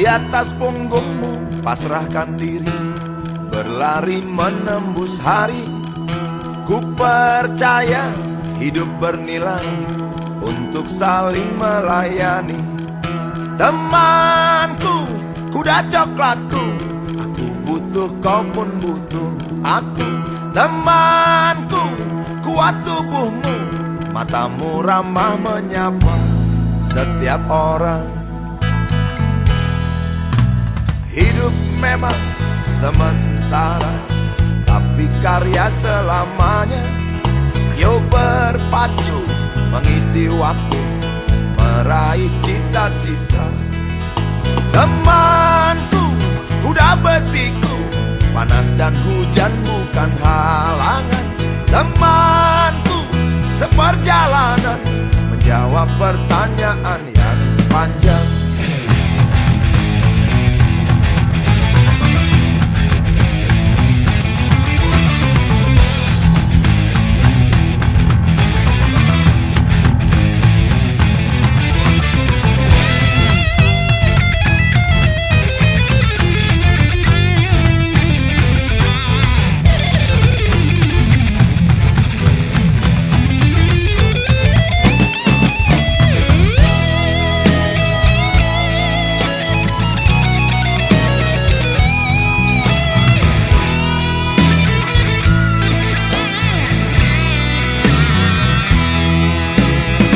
Di atas punggungmu pasrahkan diri. Berlari menembus hari Ku percaya hidup bernilai Untuk saling melayani. Temanku, kuda coklatku Aku butuh, kau pun butuh aku. Temanku, kuat tubuhmu Matamu ramah menyapa setiap orang memang sementara Tapi karya selamanya Yo berpacu mengisi waktu Meraih cita-cita. Temanku, kuda besiku Panas dan hujan bukan halangan. Temanku, seperjalanan Menjawab pertanyaan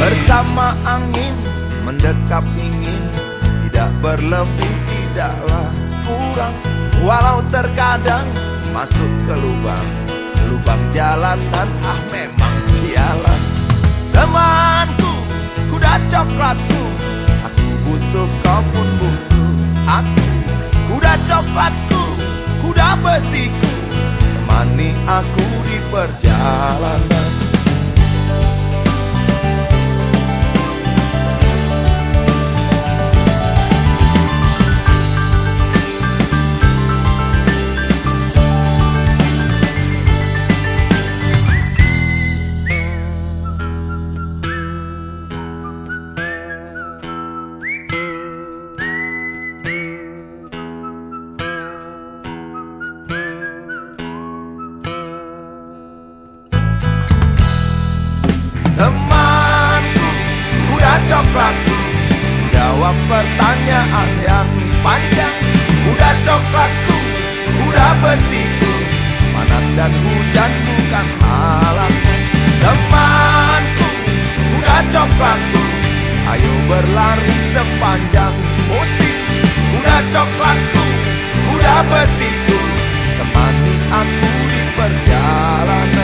Bersama angin mendekap ingin Tidak berlebih tidaklah kurang. Walau terkadang masuk ke lubang Lubang jalanan ah memang sialan. Temanku, kuda coklatku Aku butuh kau pun butuh aku. Kuda coklatku, kuda besiku Temani aku di perjalanan coklatku Jawab pertanyaan yang panjang. Kuda coklatku, kuda besiku. Panas dan hujan bukan halangan. Temanku, kuda coklatku. Ayo berlari sepanjang musim. Kuda coklatku, kuda besiku. Temani aku di perjalanan